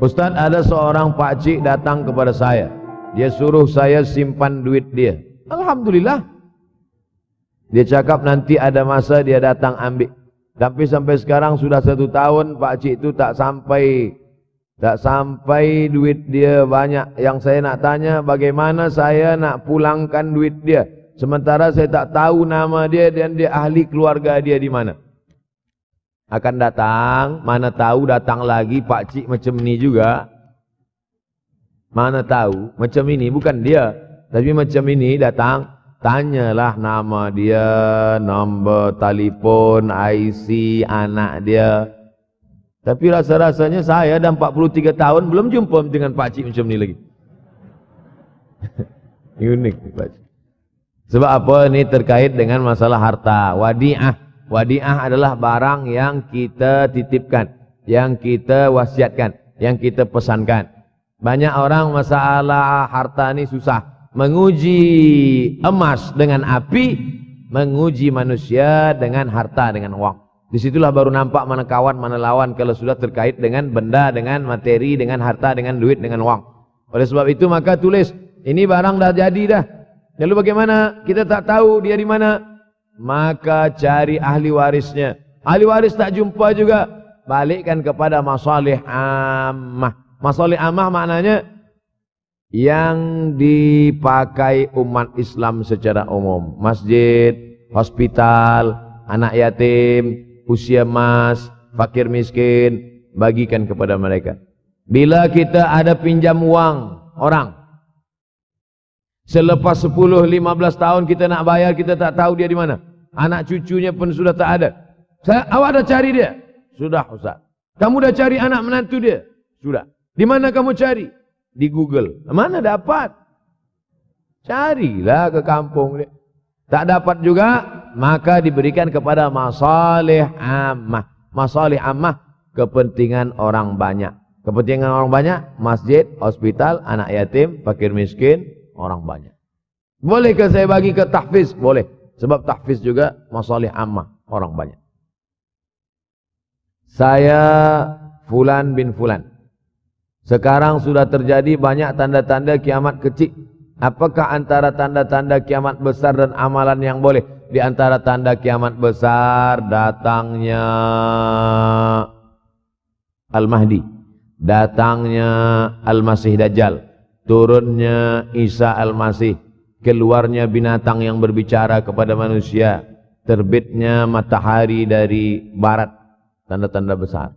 Ustaz ada seorang pakcik datang kepada saya. Dia suruh saya simpan duit dia. Alhamdulillah. Dia cakap nanti ada masa dia datang ambil. Tapi sampai sekarang sudah satu tahun pakcik itu tak sampai tak sampai duit dia banyak. Yang saya nak tanya bagaimana saya nak pulangkan duit dia. Sementara saya tak tahu nama dia dan dia ahli keluarga dia di mana akan datang, mana tahu datang lagi pak cik macam ni juga. Mana tahu macam ini bukan dia, tapi macam ini datang, tanyalah nama dia, nombor telefon, IC anak dia. Tapi rasa-rasanya saya dah 43 tahun belum jumpa dengan pak cik macam ni lagi. Unik pak cik. Sebab apa ini terkait dengan masalah harta, wadiah. Wadiah adalah barang yang kita titipkan, yang kita wasiatkan, yang kita pesankan. Banyak orang masalah harta ni susah. Menguji emas dengan api, menguji manusia dengan harta, dengan uang. Disitulah baru nampak mana kawan, mana lawan kalau sudah terkait dengan benda, dengan materi, dengan harta, dengan duit, dengan uang. Oleh sebab itu maka tulis, ini barang dah jadi dah. Lalu bagaimana? Kita tak tahu dia di mana maka cari ahli warisnya. Ahli waris tak jumpa juga, balikkan kepada masalih ammah. Masalih ammah maknanya yang dipakai umat Islam secara umum. Masjid, hospital, anak yatim, usia mas, fakir miskin, bagikan kepada mereka. Bila kita ada pinjam uang orang, selepas 10-15 tahun kita nak bayar, kita tak tahu dia di mana anak cucunya pun sudah tak ada. Saya, awak dah cari dia? Sudah Ustaz. Kamu dah cari anak menantu dia? Sudah. Di mana kamu cari? Di Google. Mana dapat? Carilah ke kampung dia. Tak dapat juga, maka diberikan kepada masalih ammah. Masalih ammah, kepentingan orang banyak. Kepentingan orang banyak, masjid, hospital, anak yatim, fakir miskin, orang banyak. Bolehkah saya bagi ke tahfiz? Boleh. Sebab tahfiz juga masalah ammah orang banyak. Saya Fulan bin Fulan. Sekarang sudah terjadi banyak tanda-tanda kiamat kecil. Apakah antara tanda-tanda kiamat besar dan amalan yang boleh? Di antara tanda kiamat besar datangnya Al-Mahdi. Datangnya Al-Masih Dajjal. Turunnya Isa Al-Masih keluarnya binatang yang berbicara kepada manusia, terbitnya matahari dari barat, tanda-tanda besar.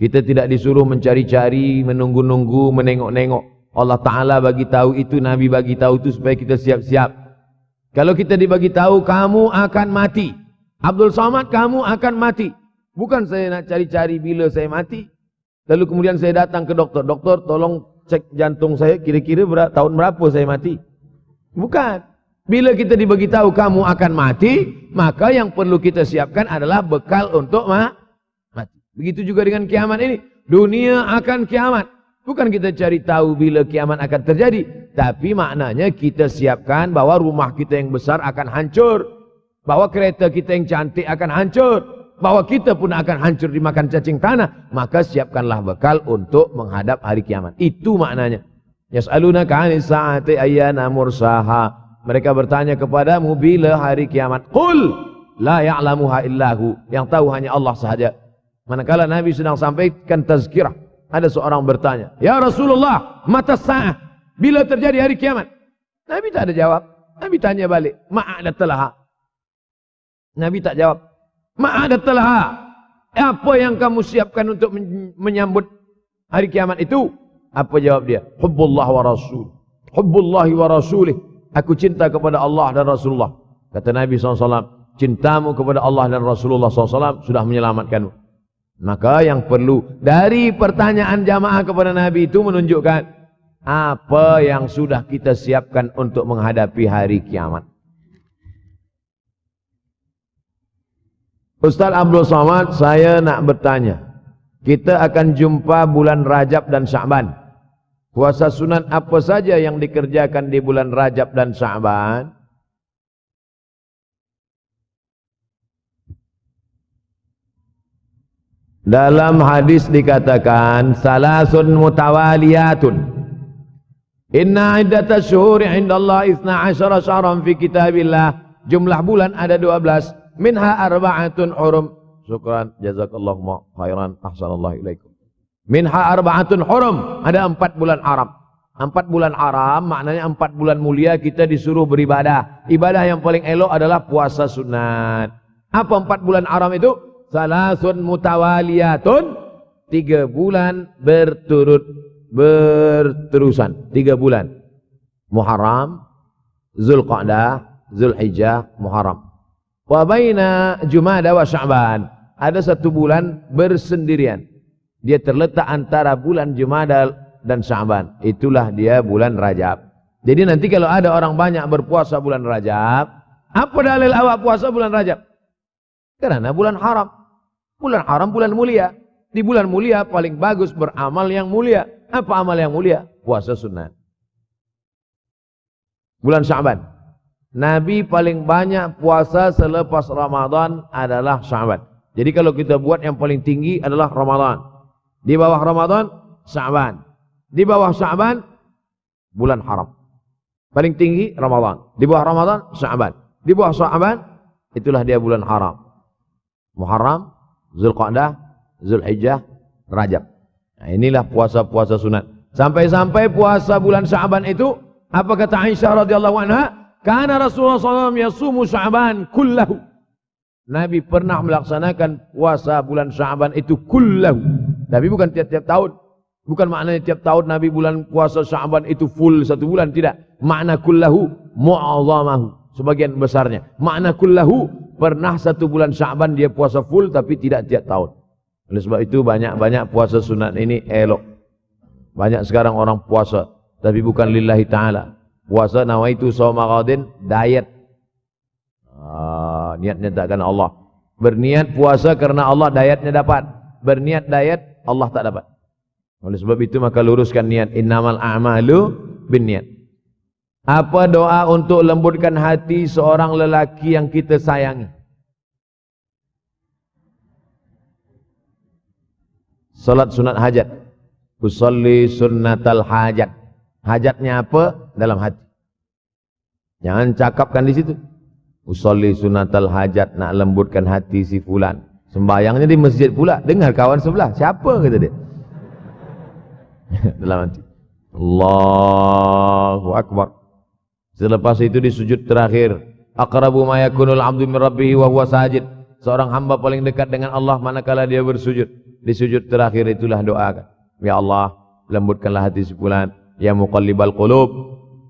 Kita tidak disuruh mencari-cari, menunggu-nunggu, menengok-nengok. Allah Ta'ala bagi tahu itu, Nabi bagi tahu itu supaya kita siap-siap. Kalau kita dibagi tahu, kamu akan mati. Abdul Samad, kamu akan mati. Bukan saya nak cari-cari bila saya mati. Lalu kemudian saya datang ke doktor. Doktor, tolong cek jantung saya, kira-kira tahun berapa saya mati. Bukan. Bila kita dibagi tahu kamu akan mati, maka yang perlu kita siapkan adalah bekal untuk ma mati. Begitu juga dengan kiamat ini. Dunia akan kiamat. Bukan kita cari tahu bila kiamat akan terjadi. Tapi maknanya kita siapkan bahawa rumah kita yang besar akan hancur. Bahawa kereta kita yang cantik akan hancur. Bahawa kita pun akan hancur dimakan cacing tanah. Maka siapkanlah bekal untuk menghadap hari kiamat. Itu maknanya. Yas'aluna ka'ani sa'ati ayyana mursaha. Mereka bertanya kepadamu bila hari kiamat. Qul la ya'lamuha illahu. Yang tahu hanya Allah sahaja. Manakala Nabi sedang sampaikan tazkirah. Ada seorang bertanya. Ya Rasulullah, mata sa'ah. Bila terjadi hari kiamat? Nabi tak ada jawab. Nabi tanya balik. Ma'adat telah. Nabi tak jawab. Ma'adat telah. Apa yang kamu siapkan untuk menyambut hari kiamat itu? Apa jawab dia? Hubbullah wa rasul. Hubbullah wa rasulih. Aku cinta kepada Allah dan Rasulullah. Kata Nabi SAW, cintamu kepada Allah dan Rasulullah SAW sudah menyelamatkanmu. Maka yang perlu dari pertanyaan jamaah kepada Nabi itu menunjukkan apa yang sudah kita siapkan untuk menghadapi hari kiamat. Ustaz Abdul Somad, saya nak bertanya. Kita akan jumpa bulan Rajab dan Syaban. Puasa sunat apa saja yang dikerjakan di bulan Rajab dan Sa'ban? Dalam hadis dikatakan salasun mutawaliyatun. Inna iddata syuhuri indallah isna asyara syahran fi kitabillah. Jumlah bulan ada 12. Minha arba'atun hurum. Syukran jazakallahu khairan ahsanallahu ilaikum. Minha arba'atun hurum. Ada empat bulan haram. Empat bulan haram maknanya empat bulan mulia kita disuruh beribadah. Ibadah yang paling elok adalah puasa sunat. Apa empat bulan haram itu? Salasun mutawaliyatun. Tiga bulan berturut berterusan. Tiga bulan. Muharram Zulqa'dah Zulhijjah Muharram. Wa baina Jumada wa Sya'ban. Ada satu bulan bersendirian. Dia terletak antara bulan Jumada dan Sya'ban. Itulah dia bulan Rajab. Jadi nanti kalau ada orang banyak berpuasa bulan Rajab apa dalil awak puasa bulan Rajab? Karena bulan haram Bulan haram bulan mulia. Di bulan mulia paling bagus beramal yang mulia. Apa amal yang mulia? Puasa sunnah. Bulan Syaban. Nabi paling banyak puasa selepas Ramadan adalah Syaban. Jadi kalau kita buat yang paling tinggi adalah Ramadan. Di bawah Ramadan, Syaban. Di bawah Syaban, bulan haram. Paling tinggi Ramadan. Di bawah Ramadan, Syaban. Di bawah Syaban, itulah dia bulan haram. Muharram, Zulqa'dah, Zulhijjah, Rajab. Nah, inilah puasa-puasa sunat. Sampai-sampai puasa bulan Sya'ban itu, apa kata Aisyah radhiyallahu anha? Karena Rasulullah SAW yasumu Sya'ban kullahu. Nabi pernah melaksanakan puasa bulan Sya'ban itu kullahu. Tapi bukan tiap-tiap tahun. Bukan maknanya tiap tahun Nabi bulan puasa Sya'ban itu full satu bulan. Tidak. Makna kullahu mu'azamahu. Sebagian besarnya. Makna kullahu pernah satu bulan Syaban dia puasa full tapi tidak tiap tahun. Oleh sebab itu banyak-banyak puasa sunat ini elok. Banyak sekarang orang puasa tapi bukan lillahi taala. Puasa nawaitu shauma ghadin diet. Ah, niatnya tak karena Allah. Berniat puasa karena Allah dietnya dapat. Berniat diet Allah tak dapat. Oleh sebab itu maka luruskan niat innamal a'malu binniat. Apa doa untuk lembutkan hati seorang lelaki yang kita sayangi? Salat sunat hajat. Usalli sunnatal hajat. Hajatnya apa? Dalam hati. Jangan cakapkan di situ. Usalli sunnatal hajat nak lembutkan hati si fulan. Sembayangnya di masjid pula. Dengar kawan sebelah. Siapa kata dia? Dalam hati. Allahu Akbar. Selepas itu di sujud terakhir, aqrabu ma yakunul 'abdu min rabbih wa huwa sajid. Seorang hamba paling dekat dengan Allah manakala dia bersujud. Di sujud terakhir itulah doa. Ya Allah, lembutkanlah hati si fulan, ya muqallibal qulub.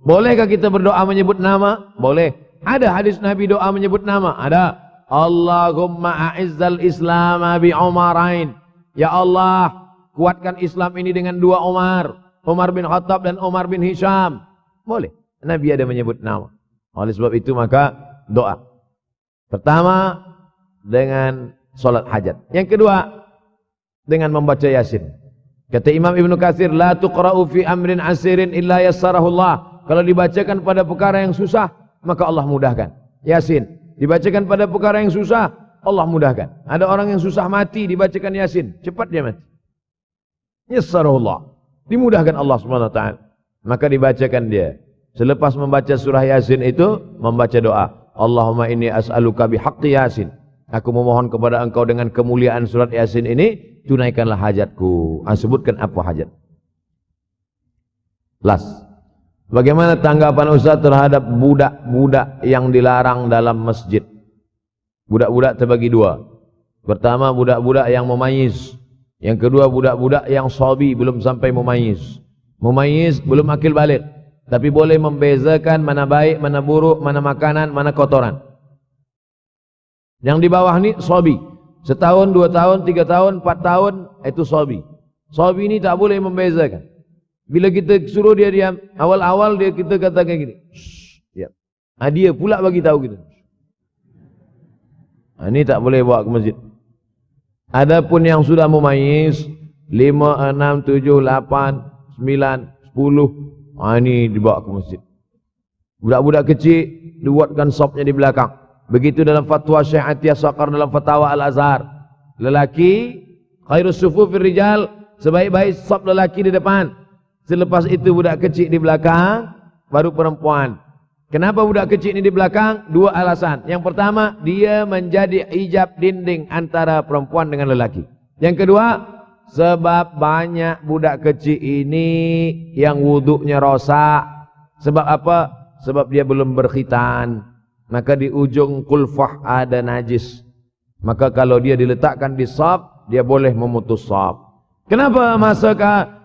Bolehkah kita berdoa menyebut nama? Boleh. Ada hadis Nabi doa menyebut nama? Ada. Allahumma a'izzal Islam bi Umarain. Ya Allah, kuatkan Islam ini dengan dua Umar. Umar bin Khattab dan Umar bin Hisham. Boleh. Nabi ada menyebut nama. Oleh sebab itu maka doa. Pertama dengan solat hajat. Yang kedua dengan membaca Yasin. Kata Imam Ibn Katsir, la tuqra'u fi amrin asirin illa yassarahu Allah. Kalau dibacakan pada perkara yang susah, maka Allah mudahkan. Yasin. Dibacakan pada perkara yang susah, Allah mudahkan. Ada orang yang susah mati dibacakan Yasin, cepat dia mati. Yassarahu Allah. Dimudahkan Allah taala. Maka dibacakan dia. Selepas membaca surah Yasin itu, membaca doa. Allahumma inni as'aluka bihaqqi Yasin. Aku memohon kepada engkau dengan kemuliaan surat Yasin ini, tunaikanlah hajatku. Ah, sebutkan apa hajat. Las. Bagaimana tanggapan Ustaz terhadap budak-budak yang dilarang dalam masjid? Budak-budak terbagi dua. Pertama, budak-budak yang memayis. Yang kedua, budak-budak yang sobi belum sampai memayis. Memayis belum akil balik tapi boleh membezakan mana baik, mana buruk, mana makanan, mana kotoran. Yang di bawah ni sobi. Setahun, dua tahun, tiga tahun, empat tahun, itu sobi. Sobi ini tak boleh membezakan. Bila kita suruh dia diam, awal-awal dia kita katakan gini. Ya. Ha, dia pula bagi tahu kita. Ha, ini tak boleh bawa ke masjid. Adapun yang sudah memayis, lima, enam, tujuh, lapan, sembilan, 10. Ha, ini dibawa ke masjid. Budak-budak kecil dibuatkan sopnya di belakang. Begitu dalam fatwa Syekh Atiyah Saqar dalam fatwa Al-Azhar. Lelaki khairus sufufir rijal sebaik-baik sop lelaki di depan. Selepas itu budak kecil di belakang baru perempuan. Kenapa budak kecil ini di belakang? Dua alasan. Yang pertama, dia menjadi ijab dinding antara perempuan dengan lelaki. Yang kedua, sebab banyak budak kecil ini yang wuduknya rosak. Sebab apa? Sebab dia belum berkhitan. Maka di ujung kulfah ada najis. Maka kalau dia diletakkan di sab, dia boleh memutus sab. Kenapa masa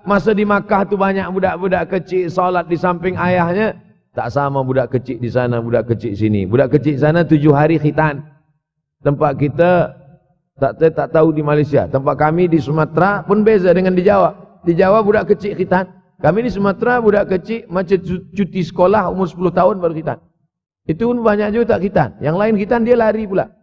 masa di Makkah tu banyak budak-budak kecil solat di samping ayahnya? Tak sama budak kecil di sana, budak kecil sini. Budak kecil sana tujuh hari khitan. Tempat kita tak tak tahu di Malaysia. Tempat kami di Sumatera pun beza dengan di Jawa. Di Jawa budak kecil khitan. Kami di Sumatera budak kecil macam cuti sekolah umur 10 tahun baru khitan. Itu pun banyak juga tak khitan. Yang lain khitan dia lari pula.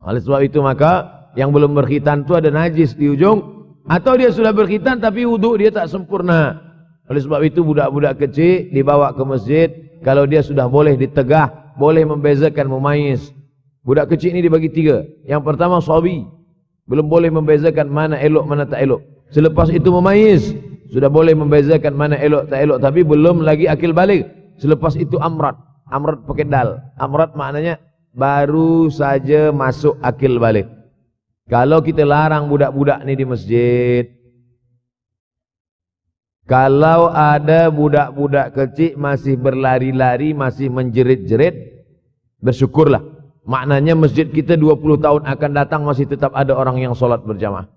Oleh sebab itu maka yang belum berkhitan tu ada najis di ujung atau dia sudah berkhitan tapi wuduk dia tak sempurna. Oleh sebab itu budak-budak kecil dibawa ke masjid. Kalau dia sudah boleh ditegah, boleh membezakan, memayis. Budak kecil ini dibagi tiga. Yang pertama sawi. Belum boleh membezakan mana elok, mana tak elok. Selepas itu memayis. Sudah boleh membezakan mana elok, tak elok. Tapi belum lagi akil balik. Selepas itu amrat. Amrat pakai dal. Amrat maknanya baru saja masuk akil balik. Kalau kita larang budak-budak ni di masjid, kalau ada budak-budak kecil masih berlari-lari, masih menjerit-jerit, bersyukurlah. Maknanya masjid kita 20 tahun akan datang masih tetap ada orang yang solat berjamaah.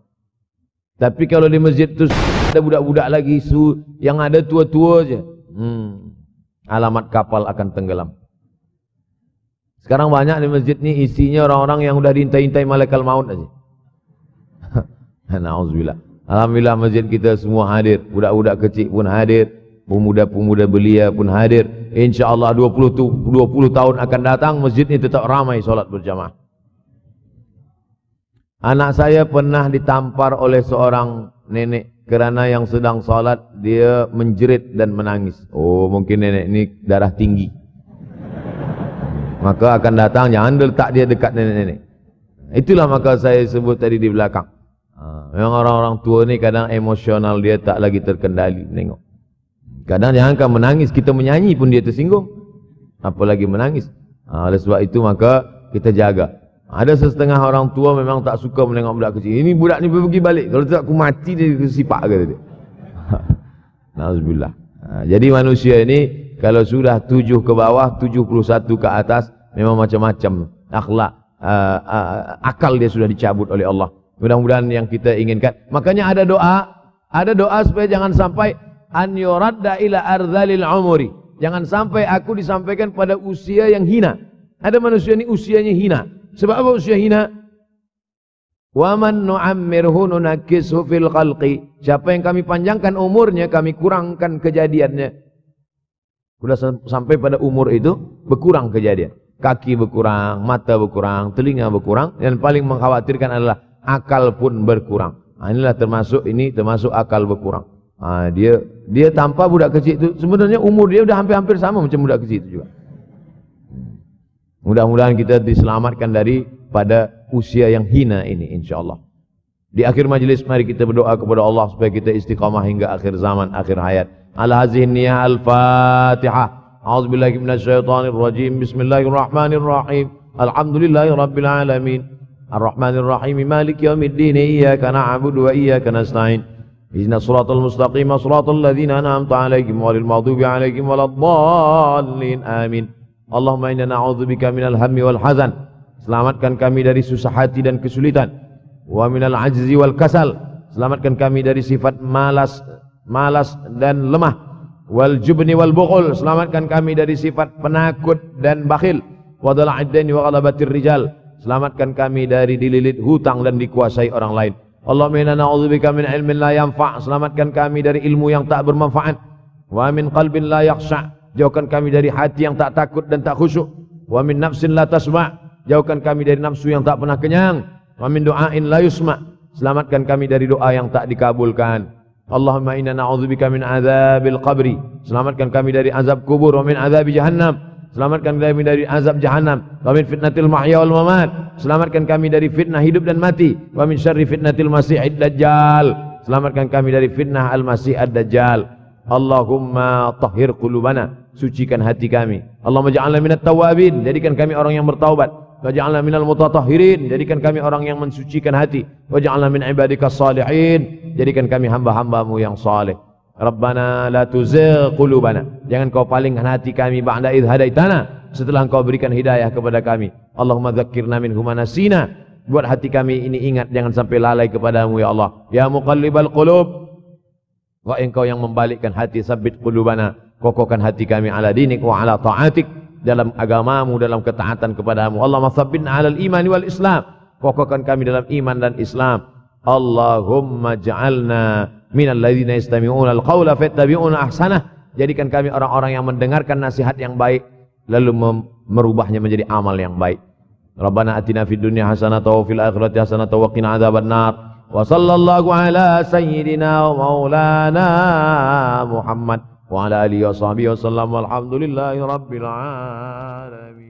Tapi kalau di masjid itu ada budak-budak lagi su yang ada tua-tua aja. Hmm. Alamat kapal akan tenggelam. Sekarang banyak di masjid ni isinya orang-orang yang sudah diintai-intai malaikat maut aja. Nauzubillah. Alhamdulillah masjid kita semua hadir. Budak-budak kecil pun hadir. Pemuda-pemuda belia pun hadir. InsyaAllah 20, 20 tahun akan datang masjid ini tetap ramai solat berjamaah. Anak saya pernah ditampar oleh seorang nenek kerana yang sedang solat dia menjerit dan menangis. Oh mungkin nenek ini darah tinggi. Maka akan datang jangan letak dia dekat nenek-nenek. Itulah maka saya sebut tadi di belakang. Ha, memang orang-orang tua ni kadang emosional dia tak lagi terkendali tengok. Kadang jangan kan menangis kita menyanyi pun dia tersinggung. Apalagi menangis. Ha, oleh sebab itu maka kita jaga. Ada setengah orang tua memang tak suka menengok budak kecil. Ini budak ni pergi balik. Kalau tak aku mati dia sipak kata dia. Nauzubillah. Ha, jadi manusia ini kalau sudah tujuh ke bawah, tujuh puluh satu ke atas, memang macam-macam akhlak, uh, uh, akal dia sudah dicabut oleh Allah. Mudah-mudahan yang kita inginkan. Makanya ada doa, ada doa supaya jangan sampai an yuradda ila ardhalil umuri. Jangan sampai aku disampaikan pada usia yang hina. Ada manusia ini usianya hina. Sebab apa usia hina? Wa man nu'ammirhu nunakishu fil khalqi. Siapa yang kami panjangkan umurnya, kami kurangkan kejadiannya. Sudah sampai pada umur itu berkurang kejadian. Kaki berkurang, mata berkurang, telinga berkurang. Yang paling mengkhawatirkan adalah akal pun berkurang. Ha, inilah termasuk ini termasuk akal berkurang. Ha, dia dia tanpa budak kecil itu sebenarnya umur dia sudah hampir-hampir sama macam budak kecil itu juga. Hmm. Mudah-mudahan kita diselamatkan dari pada usia yang hina ini insyaallah. Di akhir majlis mari kita berdoa kepada Allah supaya kita istiqamah hingga akhir zaman akhir hayat. Al hazihi niyah al Fatihah. A'udzu billahi minasyaitonir rajim. Bismillahirrahmanirrahim. Alhamdulillahirabbil alamin. Arrahmanirrahim. Maliki yaumiddin. Iyyaka na'budu wa iyyaka nasta'in. إِنَّ صِرَاطَ الْمُسْتَقِيمَ صِرَاطَ الَّذِينَ أَنْعَمْتَ عَلَيْهِمْ غَيْرِ الْمَغْضُوبِ عَلَيْهِمْ وَلَا Amin. Allahumma inna إنا نعوذ بك من الهم selamatkan kami dari susah hati dan kesulitan. Wa minal ajzi wal kasal. Selamatkan kami dari sifat malas malas dan lemah. Wal jubni wal bukhl selamatkan kami dari sifat penakut dan bakhil. Wa dhal'id wa ghalabatir rijal. Selamatkan kami dari dililit hutang dan dikuasai orang lain. Allahumma na'udzubika min ilmin la yanfa'. Selamatkan kami dari ilmu yang tak bermanfaat. Wa min qalbin la yakhsha'. Jauhkan kami dari hati yang tak takut dan tak khusyuk. Wa min nafsin la tasma'. Jauhkan kami dari nafsu yang tak pernah kenyang. Wa min du'ain la yusma'. Selamatkan kami dari doa yang tak dikabulkan. Allahumma inna na'udzubika min azabil qabri. Selamatkan kami dari azab kubur wa min azab jahannam. Selamatkan kami dari azab jahannam. Wa min fitnatil mahya wal mamat. Selamatkan kami dari fitnah hidup dan mati. Wa min syarri fitnatil masiihid dajjal. Selamatkan kami dari fitnah al-masih ad-dajjal. Allahumma tahhir qulubana. Sucikan hati kami. Allahumma ja'alna minat tawabin. Jadikan kami orang yang bertaubat. Waj'alna minal mutatahhirin. Jadikan kami orang yang mensucikan hati. Waj'alna min ibadika salihin. Jadikan kami hamba-hambamu yang saleh. Rabbana la tuzigh qulubana. Jangan kau palingkan hati kami ba'da idh hadaitana. Setelah engkau berikan hidayah kepada kami. Allahumma dzakkirna minhum nasina. Buat hati kami ini ingat jangan sampai lalai kepadamu ya Allah. Ya muqallibal qulub. Wahai engkau yang membalikkan hati sabit qulubana. Kokohkan hati kami ala dinik wa ala ta'atik. Dalam agamamu, dalam ketaatan kepadamu. Allah masabbin ala iman wal islam. Kokohkan kami dalam iman dan islam. Allahumma ja'alna minal istami'una al-qawla fattabi'una ahsanah. Jadikan kami orang-orang yang mendengarkan nasihat yang baik. Lalu merubahnya menjadi amal yang baik. Rabbana atina fid dunya hasanatan wa fil akhirati hasanatan wa qina adzabannar. Wa sallallahu ala sayyidina wa maulana Muhammad wa ala alihi wa sahbihi wa sallam walhamdulillahi rabbil alamin.